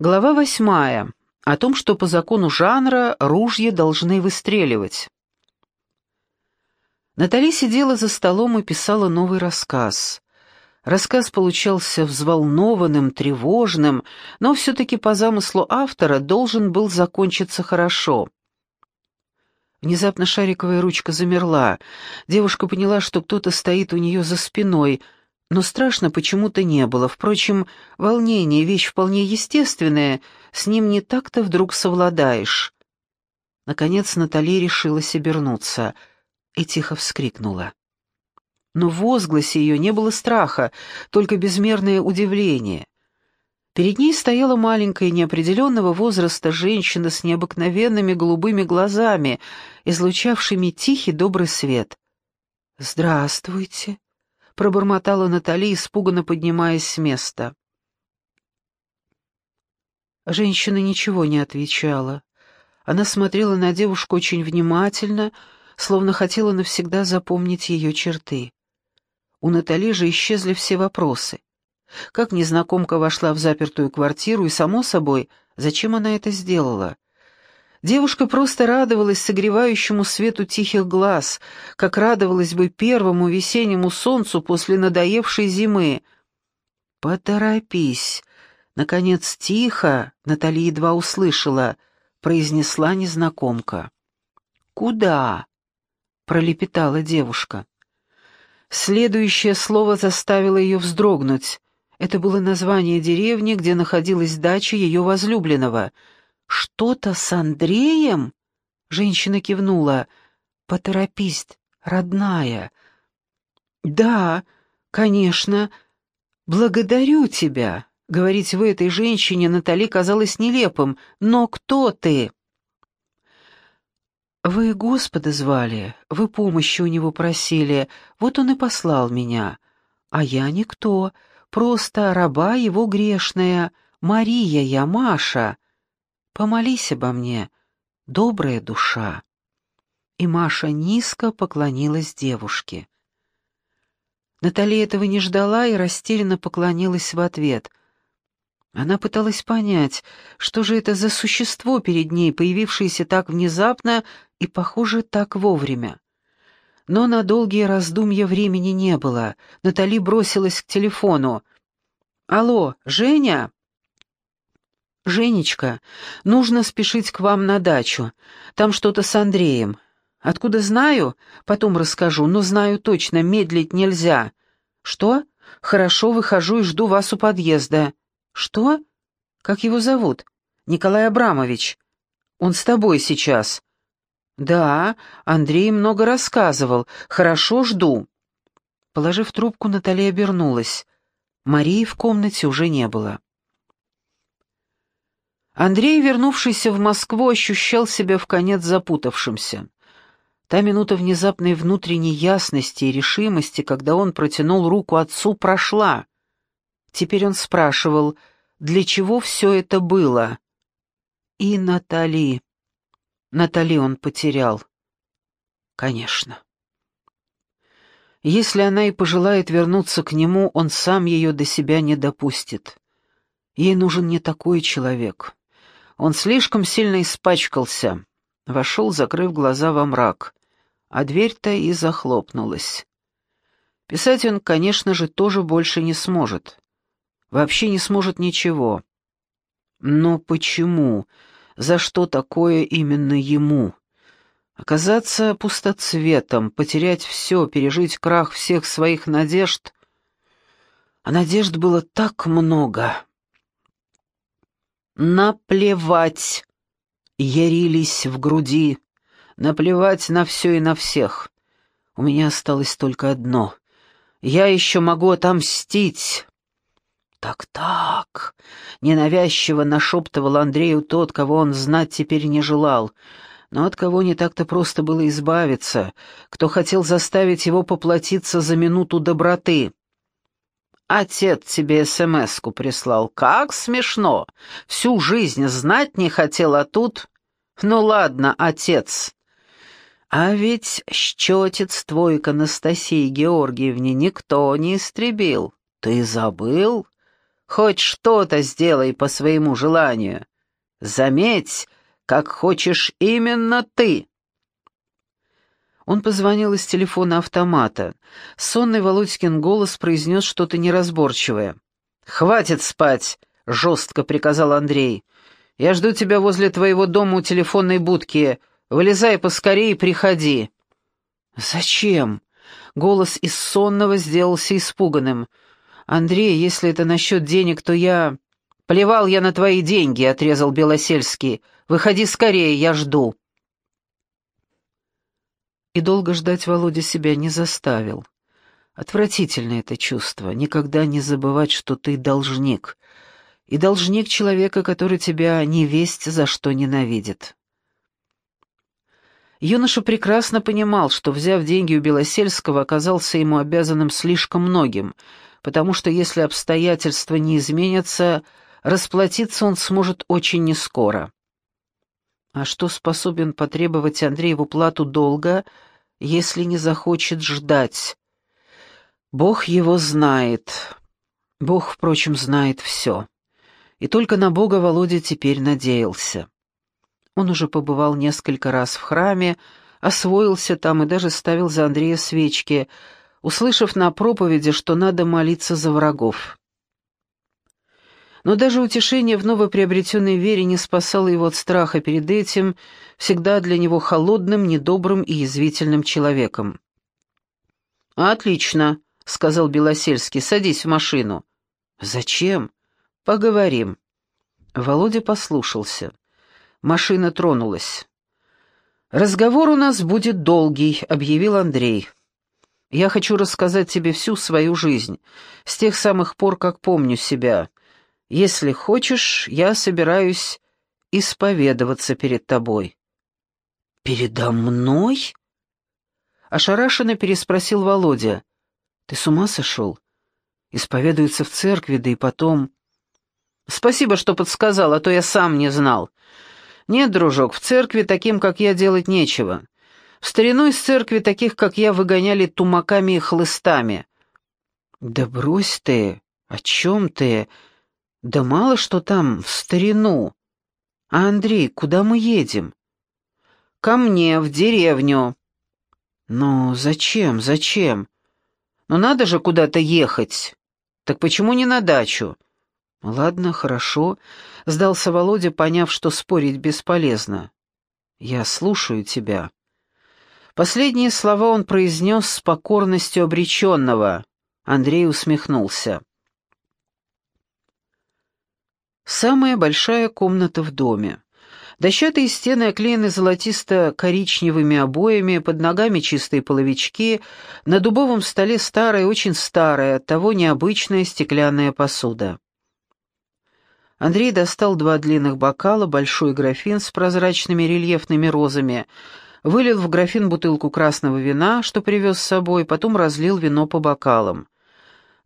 Глава восьмая. О том, что по закону жанра ружья должны выстреливать. Натали сидела за столом и писала новый рассказ. Рассказ получался взволнованным, тревожным, но все-таки по замыслу автора должен был закончиться хорошо. Внезапно шариковая ручка замерла. Девушка поняла, что кто-то стоит у нее за спиной — но страшно почему-то не было. Впрочем, волнение — вещь вполне естественная, с ним не так-то вдруг совладаешь. Наконец Натали решилась обернуться и тихо вскрикнула. Но в возгласе ее не было страха, только безмерное удивление. Перед ней стояла маленькая неопределенного возраста женщина с необыкновенными голубыми глазами, излучавшими тихий добрый свет. «Здравствуйте», пробормотала Натали, испуганно поднимаясь с места. Женщина ничего не отвечала. Она смотрела на девушку очень внимательно, словно хотела навсегда запомнить ее черты. У Натали же исчезли все вопросы. Как незнакомка вошла в запертую квартиру и, само собой, зачем она это сделала? Девушка просто радовалась согревающему свету тихих глаз, как радовалась бы первому весеннему солнцу после надоевшей зимы. «Поторопись!» Наконец, тихо, Натали едва услышала, произнесла незнакомка. «Куда?» — пролепетала девушка. Следующее слово заставило ее вздрогнуть. Это было название деревни, где находилась дача ее возлюбленного — «Что-то с Андреем?» Женщина кивнула. «Поторопись, родная». «Да, конечно. Благодарю тебя». Говорить в этой женщине Натали казалось нелепым. «Но кто ты?» «Вы Господа звали, вы помощи у него просили, вот он и послал меня. А я никто, просто раба его грешная, Мария я, Маша. Помолись обо мне, добрая душа». И Маша низко поклонилась девушке. Наталья этого не ждала и растерянно поклонилась в ответ. Она пыталась понять, что же это за существо перед ней, появившееся так внезапно и, похоже, так вовремя. Но на долгие раздумья времени не было. Натали бросилась к телефону. «Алло, Женя?» «Женечка, нужно спешить к вам на дачу. Там что-то с Андреем. Откуда знаю? Потом расскажу, но знаю точно, медлить нельзя. Что? Хорошо, выхожу и жду вас у подъезда. Что? Как его зовут? Николай Абрамович. Он с тобой сейчас. Да, Андрей много рассказывал. Хорошо, жду. Положив трубку, Наталья обернулась. Марии в комнате уже не было. Андрей, вернувшийся в Москву, ощущал себя в конец запутавшимся. Та минута внезапной внутренней ясности и решимости, когда он протянул руку отцу, прошла. Теперь он спрашивал, для чего все это было? И Натали. Натали он потерял. Конечно. Если она и пожелает вернуться к нему, он сам ее до себя не допустит. Ей нужен не такой человек. Он слишком сильно испачкался. Вошел, закрыв глаза во мрак. А дверь-то и захлопнулась. Писать он, конечно же, тоже больше не сможет. Вообще не сможет ничего. Но почему? За что такое именно ему? Оказаться пустоцветом, потерять все, пережить крах всех своих надежд. А надежд было так много. Наплевать! Ярились в груди. Наплевать на все и на всех. У меня осталось только одно. Я еще могу отомстить. «Так-так», — ненавязчиво нашептывал Андрею тот, кого он знать теперь не желал, но от кого не так-то просто было избавиться, кто хотел заставить его поплатиться за минуту доброты. Отец тебе СМС-ку прислал. Как смешно. Всю жизнь знать не хотел, а тут... Ну ладно, отец. А ведь счетец твой к Анастасии Георгиевне никто не истребил. Ты забыл? Хоть что-то сделай по своему желанию. Заметь, как хочешь именно ты». Он позвонил из телефона автомата. Сонный Володькин голос произнес что-то неразборчивое. «Хватит спать!» — жестко приказал Андрей. «Я жду тебя возле твоего дома у телефонной будки. Вылезай поскорее и приходи». «Зачем?» — голос из сонного сделался испуганным. «Андрей, если это насчет денег, то я...» «Плевал я на твои деньги», — отрезал Белосельский. «Выходи скорее, я жду». И долго ждать Володя себя не заставил. Отвратительно это чувство, никогда не забывать, что ты должник. И должник человека, который тебя не весть за что ненавидит. Юноша прекрасно понимал, что, взяв деньги у Белосельского, оказался ему обязанным слишком многим, потому что если обстоятельства не изменятся, расплатиться он сможет очень нескоро. А что способен потребовать Андрей в уплату долга, если не захочет ждать? Бог его знает. Бог, впрочем, знает все. И только на Бога Володя теперь надеялся. Он уже побывал несколько раз в храме, освоился там и даже ставил за Андрея свечки, услышав на проповеди, что надо молиться за врагов. Но даже утешение в новоприобретенной вере не спасало его от страха перед этим, всегда для него холодным, недобрым и язвительным человеком. «Отлично», — сказал Белосельский, — «садись в машину». «Зачем?» «Поговорим». Володя послушался. Машина тронулась. «Разговор у нас будет долгий», — объявил Андрей. «Я хочу рассказать тебе всю свою жизнь, с тех самых пор, как помню себя. Если хочешь, я собираюсь исповедоваться перед тобой». «Передо мной?» Ошарашенно переспросил Володя. «Ты с ума сошел? Исповедуется в церкви, да и потом...» «Спасибо, что подсказал, а то я сам не знал. Нет, дружок, в церкви таким, как я, делать нечего. В старину из церкви таких, как я, выгоняли тумаками и хлыстами». «Да брось ты! О чем ты?» «Да мало что там, в старину. А, Андрей, куда мы едем?» «Ко мне, в деревню». «Ну, зачем, зачем? Ну, надо же куда-то ехать. Так почему не на дачу?» «Ладно, хорошо», — сдался Володя, поняв, что спорить бесполезно. «Я слушаю тебя». Последние слова он произнес с покорностью обреченного. Андрей усмехнулся. Самая большая комната в доме. Дощатые стены оклеены золотисто-коричневыми обоями, под ногами чистые половички, на дубовом столе старая, очень старая, оттого необычная стеклянная посуда. Андрей достал два длинных бокала, большой графин с прозрачными рельефными розами, вылил в графин бутылку красного вина, что привез с собой, потом разлил вино по бокалам.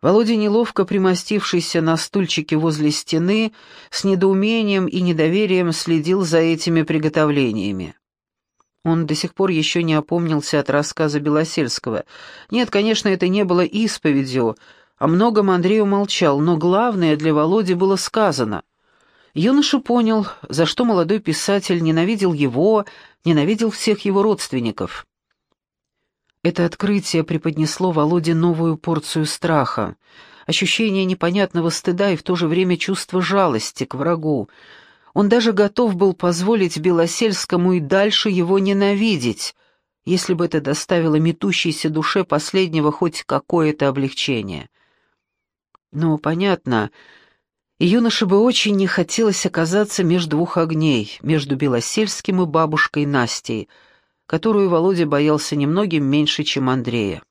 Володя, неловко примостившийся на стульчике возле стены, с недоумением и недоверием следил за этими приготовлениями. Он до сих пор еще не опомнился от рассказа Белосельского. Нет, конечно, это не было исповедью, о многом Андрей умолчал, но главное для Володи было сказано. Юноша понял, за что молодой писатель ненавидел его, ненавидел всех его родственников. Это открытие преподнесло Володе новую порцию страха, ощущение непонятного стыда и в то же время чувство жалости к врагу. Он даже готов был позволить Белосельскому и дальше его ненавидеть, если бы это доставило метущейся душе последнего хоть какое-то облегчение. Но, понятно, юноше бы очень не хотелось оказаться между двух огней, между Белосельским и бабушкой Настей — которую Володя боялся немногим меньше, чем Андрея.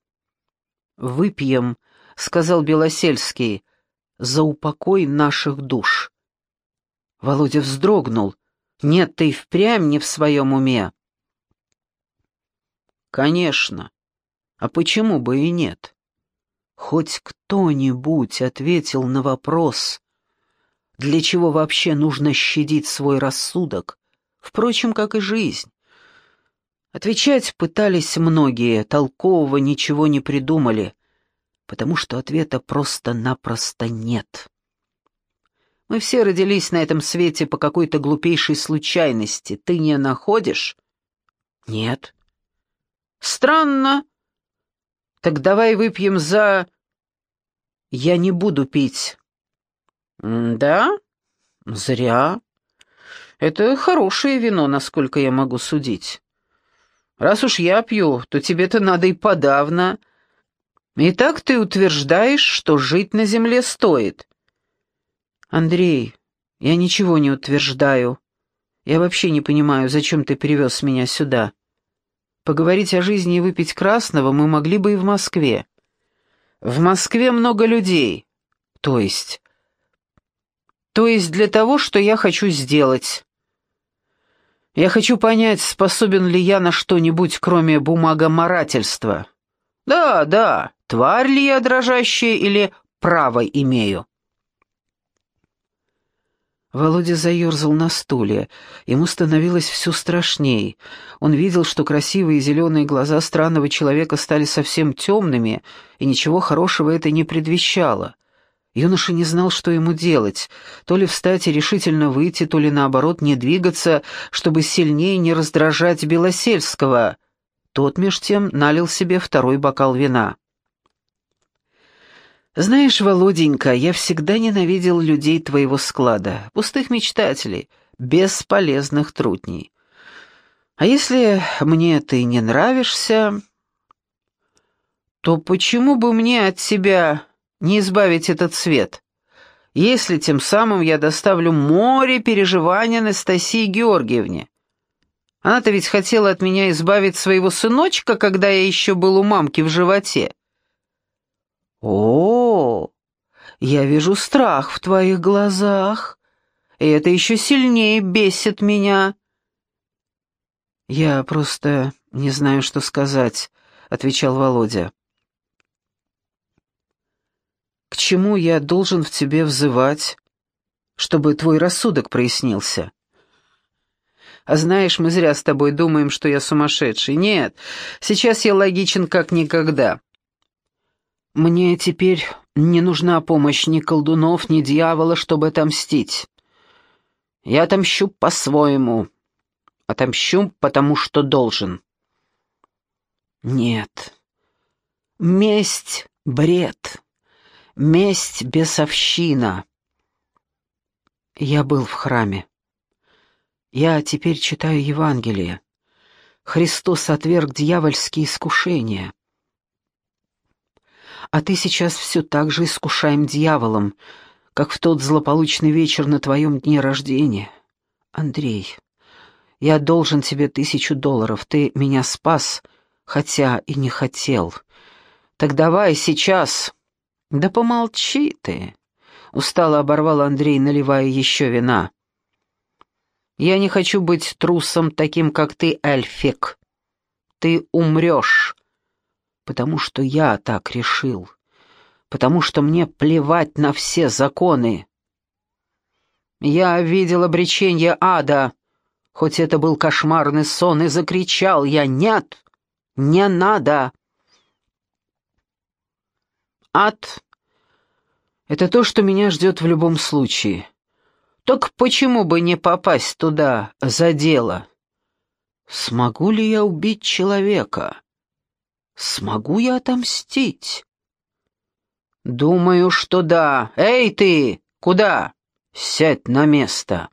«Выпьем», — сказал Белосельский, — «за упокой наших душ». Володя вздрогнул. «Нет, ты впрямь не в своем уме». «Конечно. А почему бы и нет?» Хоть кто-нибудь ответил на вопрос, для чего вообще нужно щадить свой рассудок, впрочем, как и жизнь. Отвечать пытались многие, толкового ничего не придумали, потому что ответа просто-напросто нет. Мы все родились на этом свете по какой-то глупейшей случайности. Ты не находишь? Нет. Странно. Так давай выпьем за... Я не буду пить. Да? Зря. Это хорошее вино, насколько я могу судить. Раз уж я пью, то тебе-то надо и подавно. Итак, ты утверждаешь, что жить на земле стоит. Андрей, я ничего не утверждаю. Я вообще не понимаю, зачем ты привез меня сюда. Поговорить о жизни и выпить красного мы могли бы и в Москве. В Москве много людей. То есть... То есть для того, что я хочу сделать. Я хочу понять, способен ли я на что-нибудь, кроме бумагоморательства. Да, да, тварь ли я дрожащая или право имею? Володя заерзал на стуле. Ему становилось все страшней. Он видел, что красивые зеленые глаза странного человека стали совсем темными, и ничего хорошего это не предвещало. Юноша не знал, что ему делать, то ли встать и решительно выйти, то ли наоборот не двигаться, чтобы сильнее не раздражать Белосельского. Тот меж тем налил себе второй бокал вина. «Знаешь, Володенька, я всегда ненавидел людей твоего склада, пустых мечтателей, бесполезных трутней. А если мне ты не нравишься, то почему бы мне от тебя не избавить этот свет, если тем самым я доставлю море переживаний Анастасии Георгиевне? Она-то ведь хотела от меня избавить своего сыночка, когда я еще был у мамки в животе. О, я вижу страх в твоих глазах, и это еще сильнее бесит меня. Я просто не знаю, что сказать, отвечал Володя. К чему я должен в тебе взывать, чтобы твой рассудок прояснился? А знаешь, мы зря с тобой думаем, что я сумасшедший. Нет, сейчас я логичен как никогда. Мне теперь не нужна помощь ни колдунов, ни дьявола, чтобы отомстить. Я отомщу по-своему. Отомщу, потому что должен. Нет. Месть — бред. Месть — бесовщина. Я был в храме. Я теперь читаю Евангелие. Христос отверг дьявольские искушения а ты сейчас все так же искушаем дьяволом, как в тот злополучный вечер на твоем дне рождения. Андрей, я должен тебе тысячу долларов, ты меня спас, хотя и не хотел. Так давай сейчас. Да помолчи ты. Устало оборвал Андрей, наливая еще вина. Я не хочу быть трусом таким, как ты, Эльфик. Ты умрешь потому что я так решил, потому что мне плевать на все законы. Я видел обречение ада, хоть это был кошмарный сон, и закричал я «Нет! Не надо!» Ад — это то, что меня ждет в любом случае. Так почему бы не попасть туда за дело? Смогу ли я убить человека? Смогу я отомстить? Думаю, что да. Эй ты, куда? Сядь на место.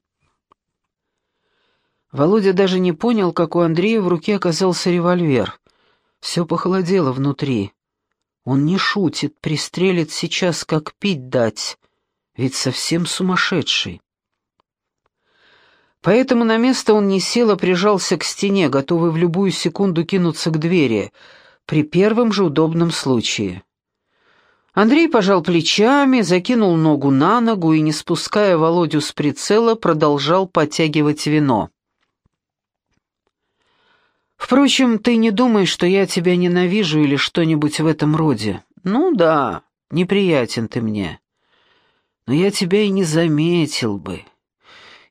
Володя даже не понял, как у Андрея в руке оказался револьвер. Все похолодело внутри. Он не шутит, пристрелит сейчас, как пить дать, ведь совсем сумасшедший. Поэтому на место он не сел, а прижался к стене, готовый в любую секунду кинуться к двери — при первом же удобном случае. Андрей пожал плечами, закинул ногу на ногу и, не спуская Володю с прицела, продолжал подтягивать вино. «Впрочем, ты не думаешь, что я тебя ненавижу или что-нибудь в этом роде? Ну да, неприятен ты мне. Но я тебя и не заметил бы.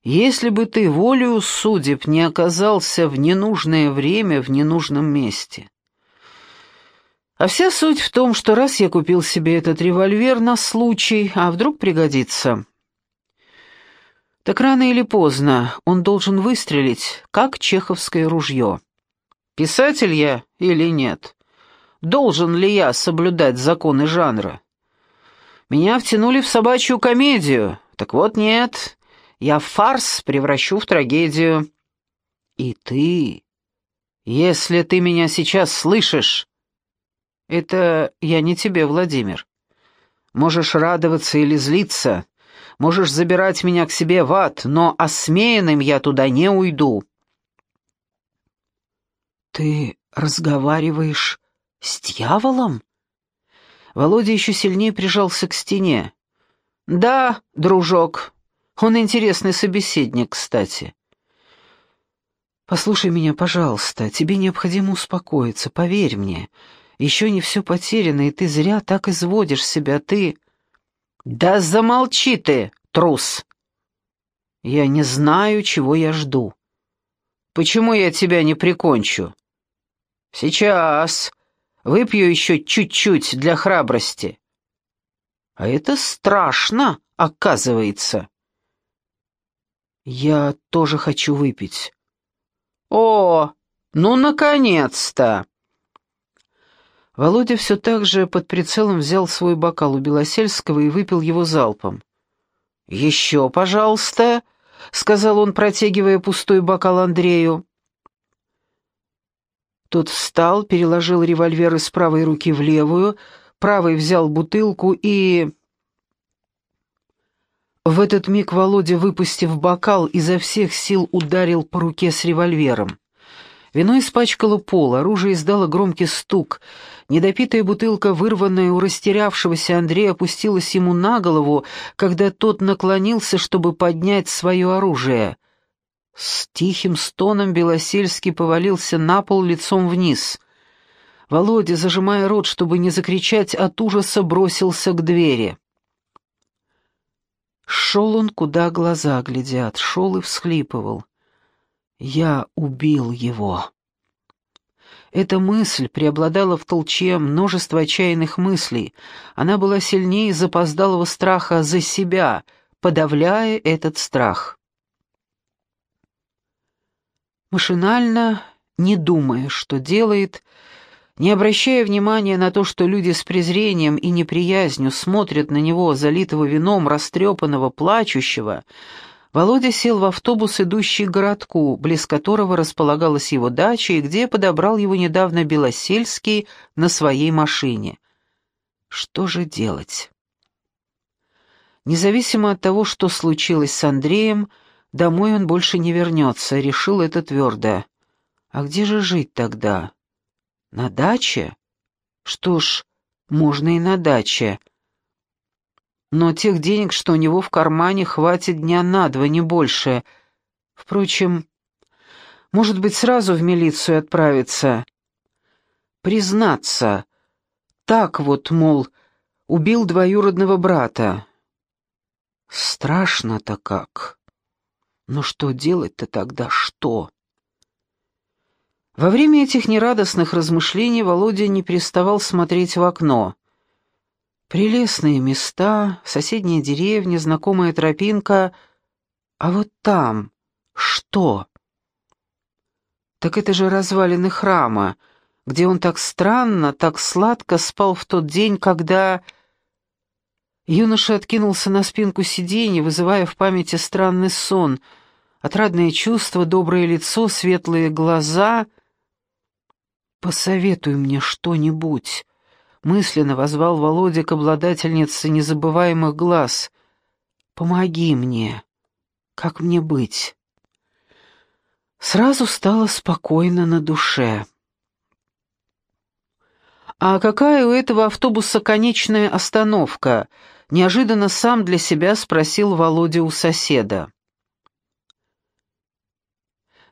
Если бы ты волею судеб не оказался в ненужное время в ненужном месте». А вся суть в том, что раз я купил себе этот револьвер на случай, а вдруг пригодится. Так рано или поздно он должен выстрелить, как чеховское ружье. Писатель я или нет? Должен ли я соблюдать законы жанра? Меня втянули в собачью комедию. Так вот нет, я фарс превращу в трагедию. И ты, если ты меня сейчас слышишь... Это я не тебе, Владимир. Можешь радоваться или злиться, можешь забирать меня к себе в ад, но осмеянным я туда не уйду. Ты разговариваешь с дьяволом? Володя еще сильнее прижался к стене. «Да, дружок, он интересный собеседник, кстати». «Послушай меня, пожалуйста, тебе необходимо успокоиться, поверь мне. Еще не все потеряно, и ты зря так изводишь себя, ты...» «Да замолчи ты, трус!» «Я не знаю, чего я жду. Почему я тебя не прикончу?» «Сейчас. Выпью еще чуть-чуть для храбрости». «А это страшно, оказывается». «Я тоже хочу выпить». «О, ну, наконец-то!» Володя все так же под прицелом взял свой бокал у Белосельского и выпил его залпом. «Еще, пожалуйста», — сказал он, протягивая пустой бокал Андрею. Тот встал, переложил револьвер из правой руки в левую, правой взял бутылку и... В этот миг Володя, выпустив бокал, изо всех сил ударил по руке с револьвером. Вино испачкало пол, оружие издало громкий стук. Недопитая бутылка, вырванная у растерявшегося Андрея, опустилась ему на голову, когда тот наклонился, чтобы поднять свое оружие. С тихим стоном Белосельский повалился на пол лицом вниз. Володя, зажимая рот, чтобы не закричать от ужаса, бросился к двери. Шел он, куда глаза глядят, шел и всхлипывал. Я убил его. Эта мысль преобладала в толче множества отчаянных мыслей. Она была сильнее запоздалого страха за себя, подавляя этот страх. Машинально, не думая, что делает, не обращая внимания на то, что люди с презрением и неприязнью смотрят на него, залитого вином, растрепанного, плачущего, Володя сел в автобус, идущий к городку, близ которого располагалась его дача и где подобрал его недавно Белосельский на своей машине. Что же делать? Независимо от того, что случилось с Андреем, домой он больше не вернется, решил это твердо. А где же жить тогда? На даче? Что ж, можно и на даче но тех денег, что у него в кармане, хватит дня на два, не больше. Впрочем, может быть, сразу в милицию отправиться. Признаться. Так вот, мол, убил двоюродного брата. Страшно-то как. Но что делать-то тогда, что? Во время этих нерадостных размышлений Володя не переставал смотреть в окно. Прелестные места, соседняя деревня, знакомая тропинка. А вот там что? Так это же развалины храма, где он так странно, так сладко спал в тот день, когда... Юноша откинулся на спинку сиденья, вызывая в памяти странный сон, отрадное чувство, доброе лицо, светлые глаза. «Посоветуй мне что-нибудь», мысленно возвал Володя к обладательнице незабываемых глаз. «Помоги мне. Как мне быть?» Сразу стало спокойно на душе. «А какая у этого автобуса конечная остановка?» — неожиданно сам для себя спросил Володя у соседа.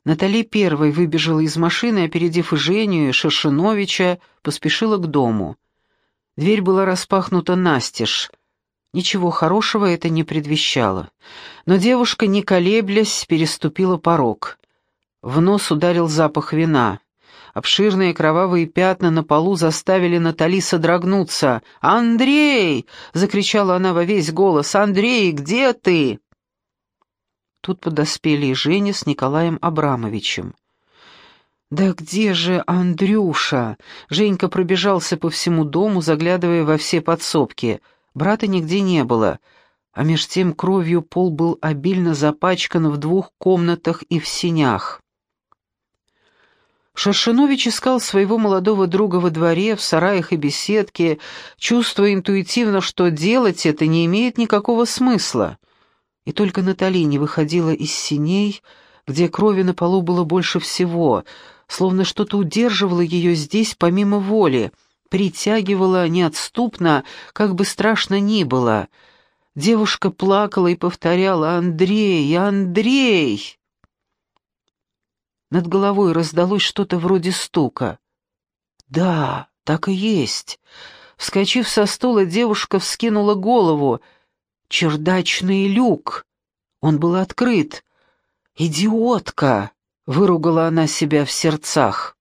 Натали первой выбежала из машины, опередив и Женю, и Шершиновича, поспешила к дому. Дверь была распахнута настежь. Ничего хорошего это не предвещало. Но девушка, не колеблясь, переступила порог. В нос ударил запах вина. Обширные кровавые пятна на полу заставили Натали содрогнуться. «Андрей!» — закричала она во весь голос. «Андрей, где ты?» Тут подоспели и Женя с Николаем Абрамовичем. «Да где же Андрюша?» Женька пробежался по всему дому, заглядывая во все подсобки. Брата нигде не было, а меж тем кровью пол был обильно запачкан в двух комнатах и в синях. Шершинович искал своего молодого друга во дворе, в сараях и беседке, чувствуя интуитивно, что делать это не имеет никакого смысла. И только Натали не выходила из синей, где крови на полу было больше всего, словно что-то удерживало ее здесь помимо воли, притягивало неотступно, как бы страшно ни было. Девушка плакала и повторяла «Андрей! Андрей!» Над головой раздалось что-то вроде стука. «Да, так и есть». Вскочив со стула, девушка вскинула голову. «Чердачный люк!» Он был открыт. «Идиотка!» — выругала она себя в сердцах.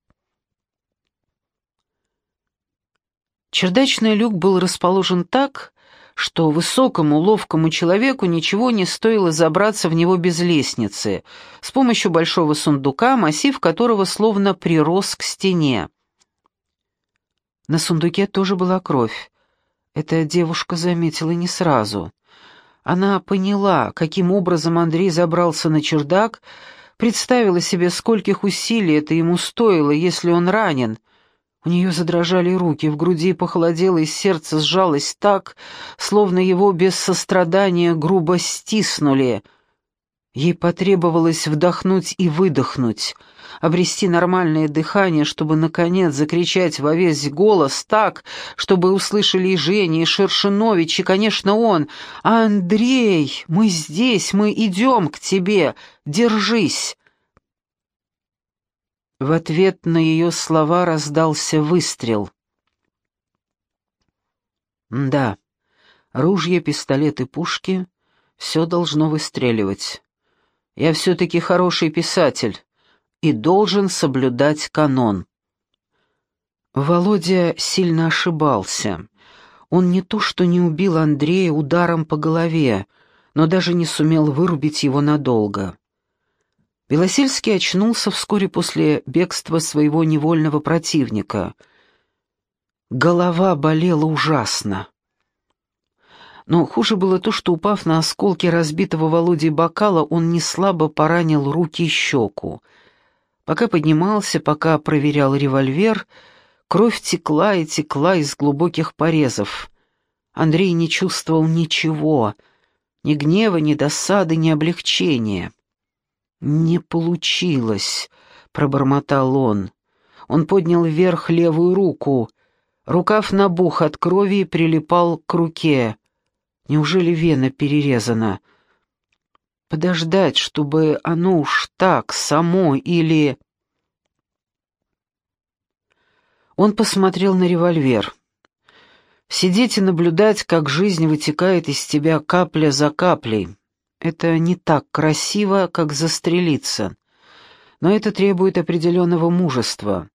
Чердачный люк был расположен так, что высокому, ловкому человеку ничего не стоило забраться в него без лестницы, с помощью большого сундука, массив которого словно прирос к стене. На сундуке тоже была кровь. Эта девушка заметила не сразу. Она поняла, каким образом Андрей забрался на чердак, представила себе, скольких усилий это ему стоило, если он ранен — у нее задрожали руки, в груди похолодело и сердце сжалось так, словно его без сострадания грубо стиснули. Ей потребовалось вдохнуть и выдохнуть, обрести нормальное дыхание, чтобы, наконец, закричать во весь голос так, чтобы услышали и Женя, и Шершинович, и, конечно, он. «Андрей, мы здесь, мы идем к тебе, держись!» В ответ на ее слова раздался выстрел. Да, ружья, пистолеты, пушки — все должно выстреливать. Я все-таки хороший писатель и должен соблюдать канон. Володя сильно ошибался. Он не то что не убил Андрея ударом по голове, но даже не сумел вырубить его надолго. Белосельский очнулся вскоре после бегства своего невольного противника. Голова болела ужасно. Но хуже было то, что, упав на осколки разбитого Володей бокала, он неслабо поранил руки и щеку. Пока поднимался, пока проверял револьвер, кровь текла и текла из глубоких порезов. Андрей не чувствовал ничего, ни гнева, ни досады, ни облегчения. «Не получилось», — пробормотал он. Он поднял вверх левую руку. Рукав набух от крови и прилипал к руке. Неужели вена перерезана? Подождать, чтобы оно уж так, само или... Он посмотрел на револьвер. Сидеть и наблюдать, как жизнь вытекает из тебя капля за каплей. Это не так красиво, как застрелиться. Но это требует определенного мужества.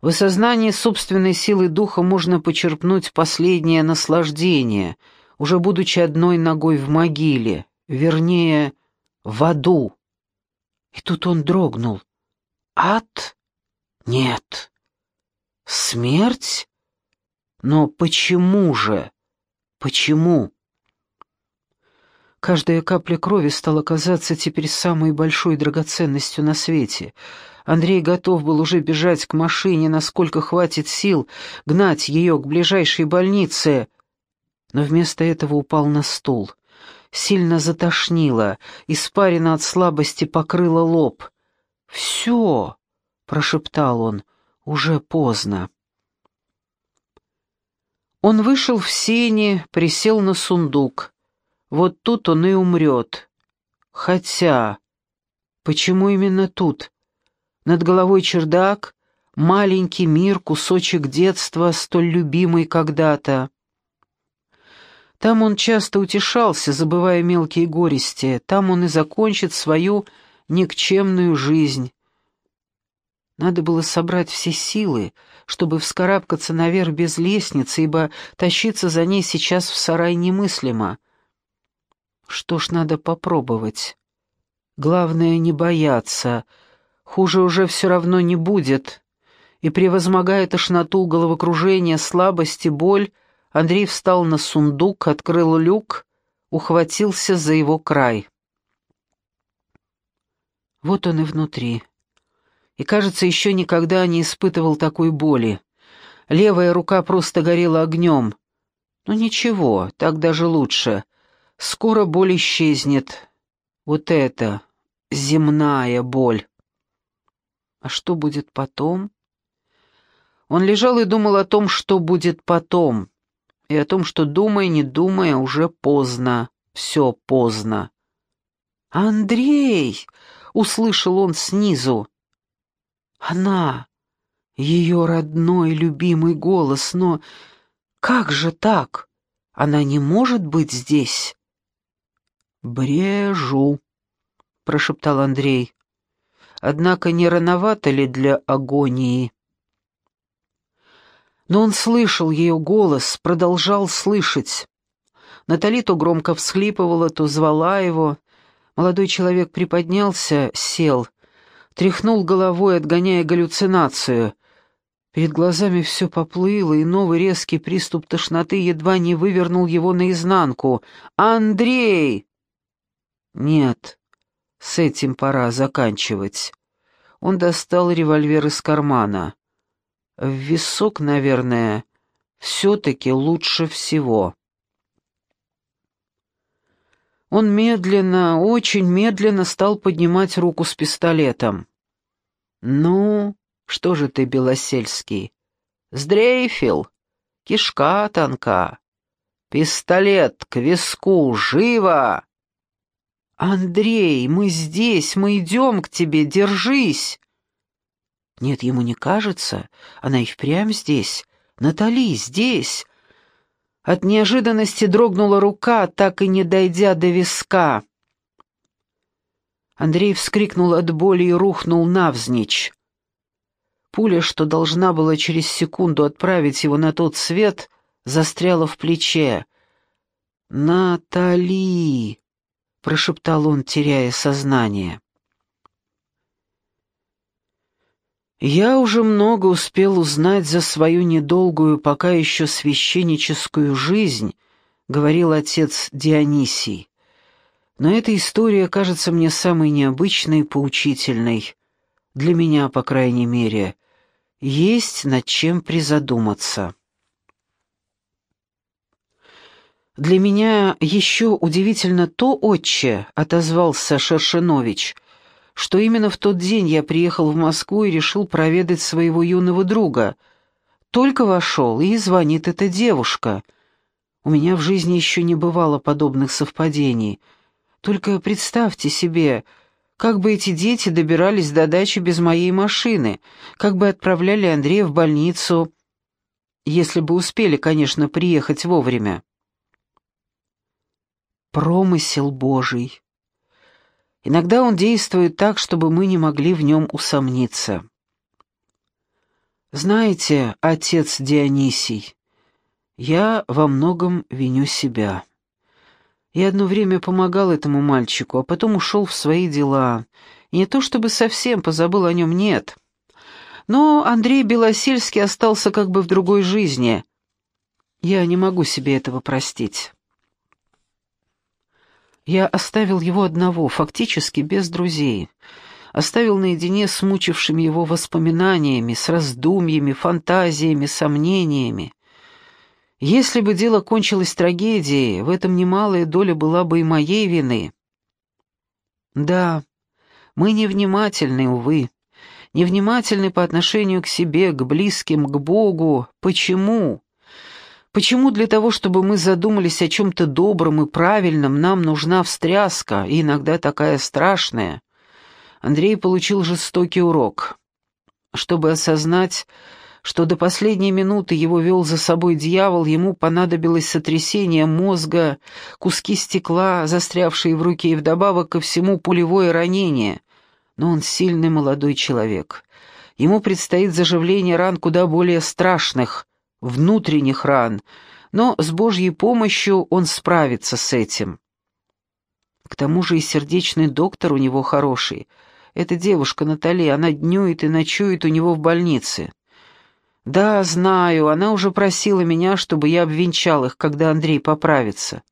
В осознании собственной силы духа можно почерпнуть последнее наслаждение, уже будучи одной ногой в могиле, вернее, в аду. И тут он дрогнул. Ад? Нет. Смерть? Но почему же? Почему? Каждая капля крови стала казаться теперь самой большой драгоценностью на свете. Андрей готов был уже бежать к машине, насколько хватит сил, гнать ее к ближайшей больнице, но вместо этого упал на стул. Сильно затошнило, испарина от слабости покрыла лоб. «Все!» — прошептал он, — «уже поздно». Он вышел в сени, присел на сундук. Вот тут он и умрет. Хотя... Почему именно тут? Над головой чердак, маленький мир, кусочек детства, столь любимый когда-то. Там он часто утешался, забывая мелкие горести. Там он и закончит свою никчемную жизнь. Надо было собрать все силы, чтобы вскарабкаться наверх без лестницы, ибо тащиться за ней сейчас в сарай немыслимо. Что ж, надо попробовать. Главное не бояться. Хуже уже все равно не будет. И превозмогая тошноту, головокружение, слабость и боль, Андрей встал на сундук, открыл люк, ухватился за его край. Вот он и внутри. И, кажется, еще никогда не испытывал такой боли. Левая рука просто горела огнем. Но ну, ничего, так даже лучше. Скоро боль исчезнет. Вот это, земная боль. А что будет потом? Он лежал и думал о том, что будет потом, и о том, что, думая, не думая, уже поздно, все поздно. «Андрей!» — услышал он снизу. «Она!» Ее родной, любимый голос, но как же так? Она не может быть здесь. «Брежу», — прошептал Андрей. «Однако не рановато ли для агонии?» Но он слышал ее голос, продолжал слышать. Натали то громко всхлипывала, то звала его. Молодой человек приподнялся, сел, тряхнул головой, отгоняя галлюцинацию. Перед глазами все поплыло, и новый резкий приступ тошноты едва не вывернул его наизнанку. «Андрей!» «Нет, с этим пора заканчивать». Он достал револьвер из кармана. «В висок, наверное, все-таки лучше всего». Он медленно, очень медленно стал поднимать руку с пистолетом. «Ну, что же ты, Белосельский? Сдрейфил, кишка тонка. Пистолет к виску, живо!» «Андрей, мы здесь, мы идем к тебе, держись!» Нет, ему не кажется, она и впрямь здесь. Натали здесь. От неожиданности дрогнула рука, так и не дойдя до виска. Андрей вскрикнул от боли и рухнул навзничь. Пуля, что должна была через секунду отправить его на тот свет, застряла в плече. «Натали!» — прошептал он, теряя сознание. Я уже много успел узнать за свою недолгую, пока еще священническую жизнь, говорил отец Дионисий. Но эта история кажется мне самой необычной и поучительной. Для меня, по крайней мере, есть над чем призадуматься. «Для меня еще удивительно то, отче», — отозвался Шершенович, — что именно в тот день я приехал в Москву и решил проведать своего юного друга. Только вошел, и звонит эта девушка. У меня в жизни еще не бывало подобных совпадений. Только представьте себе, как бы эти дети добирались до дачи без моей машины, как бы отправляли Андрея в больницу, если бы успели, конечно, приехать вовремя. Промысел Божий. Иногда он действует так, чтобы мы не могли в нем усомниться. Знаете, отец Дионисий, я во многом виню себя. Я одно время помогал этому мальчику, а потом ушел в свои дела. И не то чтобы совсем позабыл о нем, нет. Но Андрей Белосельский остался как бы в другой жизни. Я не могу себе этого простить. Я оставил его одного, фактически без друзей. Оставил наедине с мучившими его воспоминаниями, с раздумьями, фантазиями, сомнениями. Если бы дело кончилось трагедией, в этом немалая доля была бы и моей вины. Да, мы невнимательны, увы. Невнимательны по отношению к себе, к близким, к Богу. Почему? Почему для того, чтобы мы задумались о чем-то добром и правильном, нам нужна встряска, и иногда такая страшная? Андрей получил жестокий урок. Чтобы осознать, что до последней минуты его вел за собой дьявол, ему понадобилось сотрясение мозга, куски стекла, застрявшие в руке, и вдобавок ко всему пулевое ранение. Но он сильный молодой человек. Ему предстоит заживление ран куда более страшных — внутренних ран, но с Божьей помощью он справится с этим. К тому же и сердечный доктор у него хороший. Эта девушка Натали, она днюет и ночует у него в больнице. Да, знаю, она уже просила меня, чтобы я обвенчал их, когда Андрей поправится.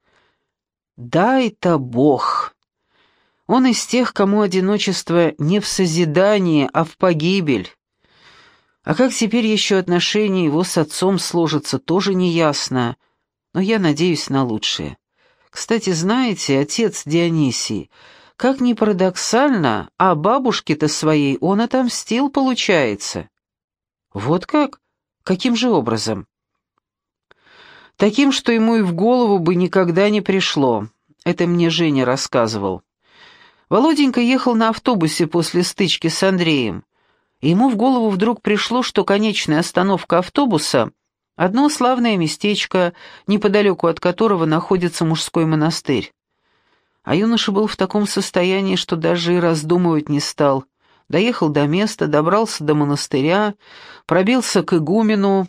Дай-то Бог. Он из тех, кому одиночество не в созидании, а в погибель. А как теперь еще отношения его с отцом сложатся, тоже неясно, но я надеюсь на лучшее. Кстати, знаете, отец Дионисий, как ни парадоксально, а бабушке-то своей он отомстил, получается. Вот как? Каким же образом? Таким, что ему и в голову бы никогда не пришло. Это мне Женя рассказывал. Володенька ехал на автобусе после стычки с Андреем. Ему в голову вдруг пришло, что конечная остановка автобуса — одно славное местечко, неподалеку от которого находится мужской монастырь. А юноша был в таком состоянии, что даже и раздумывать не стал. Доехал до места, добрался до монастыря, пробился к игумену.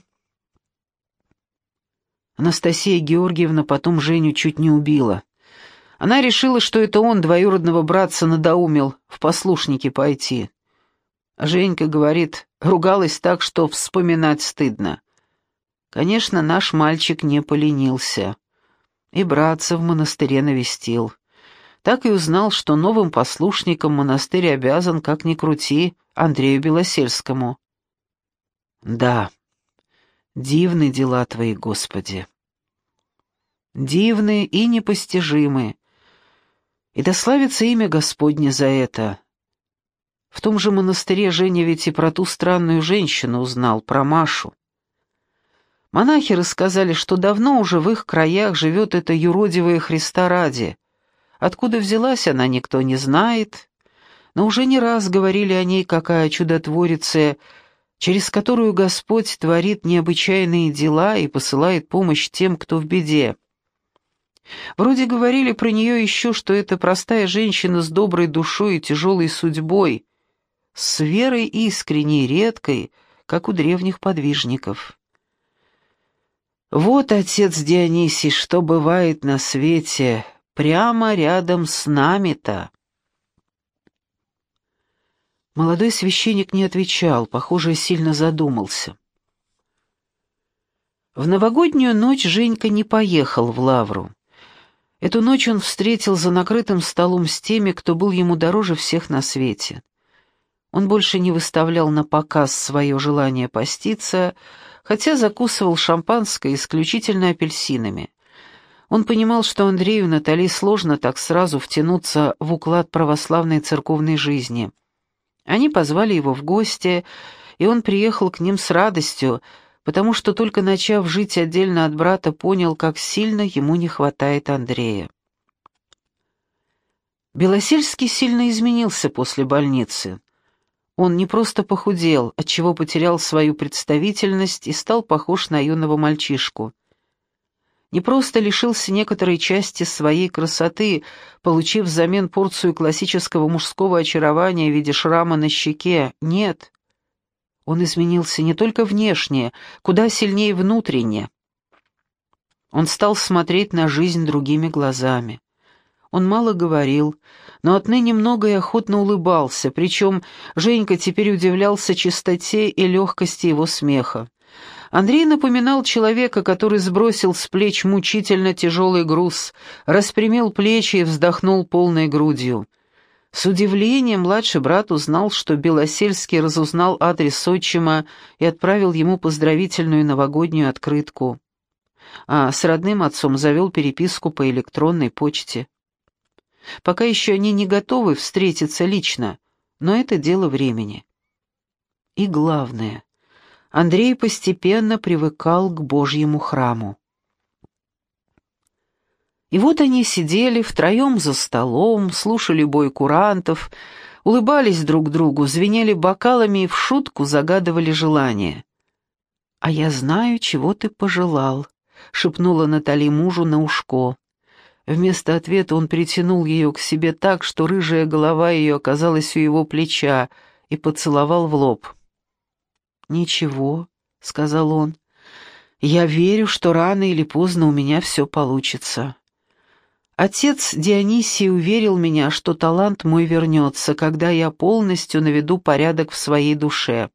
Анастасия Георгиевна потом Женю чуть не убила. Она решила, что это он двоюродного братца надоумил в послушники пойти. Женька говорит, ругалась так, что вспоминать стыдно. Конечно, наш мальчик не поленился. И братца в монастыре навестил. Так и узнал, что новым послушником монастырь обязан, как ни крути, Андрею Белосельскому. Да, дивны дела Твои, Господи. Дивные и непостижимые. И да славится имя Господне за это. В том же монастыре Женя ведь и про ту странную женщину узнал, про Машу. Монахи рассказали, что давно уже в их краях живет эта юродивая Христа ради. Откуда взялась она, никто не знает, но уже не раз говорили о ней, какая чудотворица через которую Господь творит необычайные дела и посылает помощь тем, кто в беде. Вроде говорили про нее еще, что это простая женщина с доброй душой и тяжелой судьбой, с верой искренней, редкой, как у древних подвижников. Вот, отец Дионисий, что бывает на свете, прямо рядом с нами-то. Молодой священник не отвечал, похоже, сильно задумался. В новогоднюю ночь Женька не поехал в Лавру. Эту ночь он встретил за накрытым столом с теми, кто был ему дороже всех на свете. Он больше не выставлял на показ свое желание поститься, хотя закусывал шампанское исключительно апельсинами. Он понимал, что Андрею и Натали сложно так сразу втянуться в уклад православной церковной жизни — они позвали его в гости, и он приехал к ним с радостью, потому что только начав жить отдельно от брата, понял, как сильно ему не хватает Андрея. Белосельский сильно изменился после больницы. Он не просто похудел, отчего потерял свою представительность и стал похож на юного мальчишку не просто лишился некоторой части своей красоты, получив взамен порцию классического мужского очарования в виде шрама на щеке. Нет. Он изменился не только внешне, куда сильнее внутренне. Он стал смотреть на жизнь другими глазами. Он мало говорил, но отныне много и охотно улыбался, причем Женька теперь удивлялся чистоте и легкости его смеха. Андрей напоминал человека, который сбросил с плеч мучительно тяжелый груз, распрямил плечи и вздохнул полной грудью. С удивлением младший брат узнал, что Белосельский разузнал адрес отчима и отправил ему поздравительную новогоднюю открытку. А с родным отцом завел переписку по электронной почте. Пока еще они не готовы встретиться лично, но это дело времени. И главное, Андрей постепенно привыкал к Божьему храму. И вот они сидели втроем за столом, слушали бой курантов, улыбались друг другу, звенели бокалами и в шутку загадывали желания. «А я знаю, чего ты пожелал», — шепнула Натали мужу на ушко. Вместо ответа он притянул ее к себе так, что рыжая голова ее оказалась у его плеча, и поцеловал в лоб. «Ничего», — сказал он. «Я верю, что рано или поздно у меня все получится. Отец Дионисий уверил меня, что талант мой вернется, когда я полностью наведу порядок в своей душе.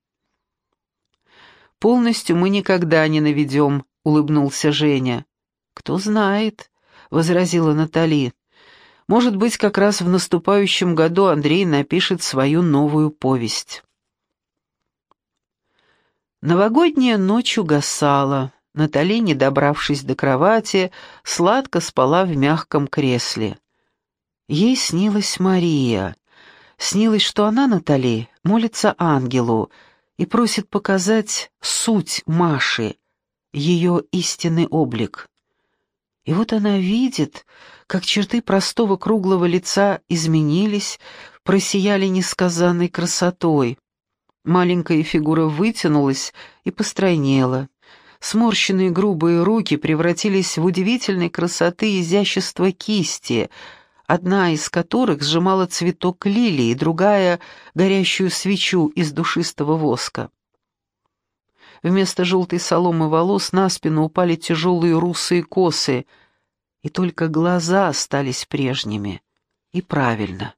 «Полностью мы никогда не наведем», — улыбнулся Женя. «Кто знает», — возразила Натали. «Может быть, как раз в наступающем году Андрей напишет свою новую повесть». Новогодняя ночь угасала. Натали, не добравшись до кровати, сладко спала в мягком кресле. Ей снилась Мария. Снилось, что она, Натали, молится ангелу и просит показать суть Маши, ее истинный облик. И вот она видит, как черты простого круглого лица изменились, просияли несказанной красотой. Маленькая фигура вытянулась и постройнела. Сморщенные грубые руки превратились в удивительной красоты и изящества кисти, одна из которых сжимала цветок лилии, другая — горящую свечу из душистого воска. Вместо желтой соломы волос на спину упали тяжелые русые косы, и только глаза остались прежними. И правильно.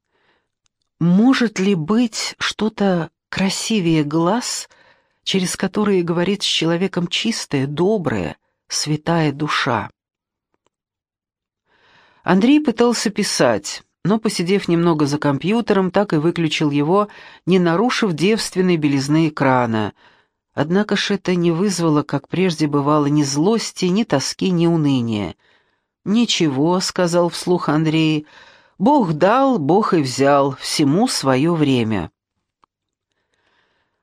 Может ли быть что-то красивее глаз — через которые говорит с человеком чистая, добрая, святая душа. Андрей пытался писать, но, посидев немного за компьютером, так и выключил его, не нарушив девственной белизны экрана. Однако ж это не вызвало, как прежде бывало, ни злости, ни тоски, ни уныния. «Ничего», — сказал вслух Андрей, — «Бог дал, Бог и взял, всему свое время».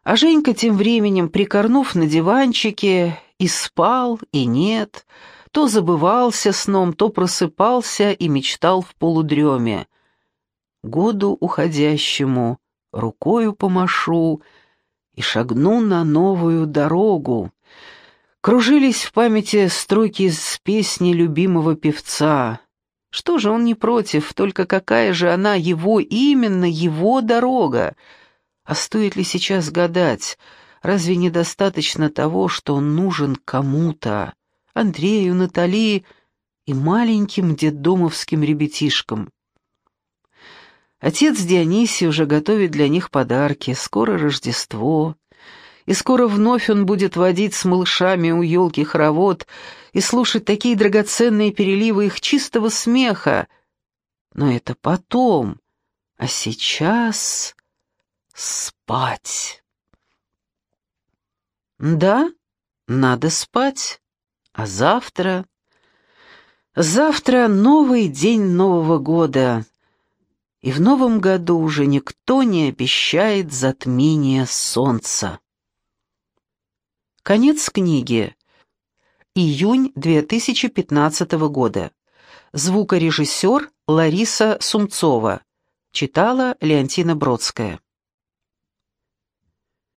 А Женька тем временем, прикорнув на диванчике, и спал, и нет, то забывался сном, то просыпался и мечтал в полудреме. Году уходящему рукою помашу и шагну на новую дорогу. Кружились в памяти строки из песни любимого певца. Что же он не против, только какая же она его, именно его дорога — а стоит ли сейчас гадать? Разве недостаточно того, что он нужен кому-то? Андрею, Натали и маленьким детдомовским ребятишкам. Отец Дионисий уже готовит для них подарки. Скоро Рождество. И скоро вновь он будет водить с малышами у елки хоровод и слушать такие драгоценные переливы их чистого смеха. Но это потом. А сейчас спать. Да, надо спать. А завтра... Завтра новый день Нового года. И в Новом году уже никто не обещает затмения солнца. Конец книги. Июнь 2015 года. Звукорежиссер Лариса Сумцова. Читала Леонтина Бродская.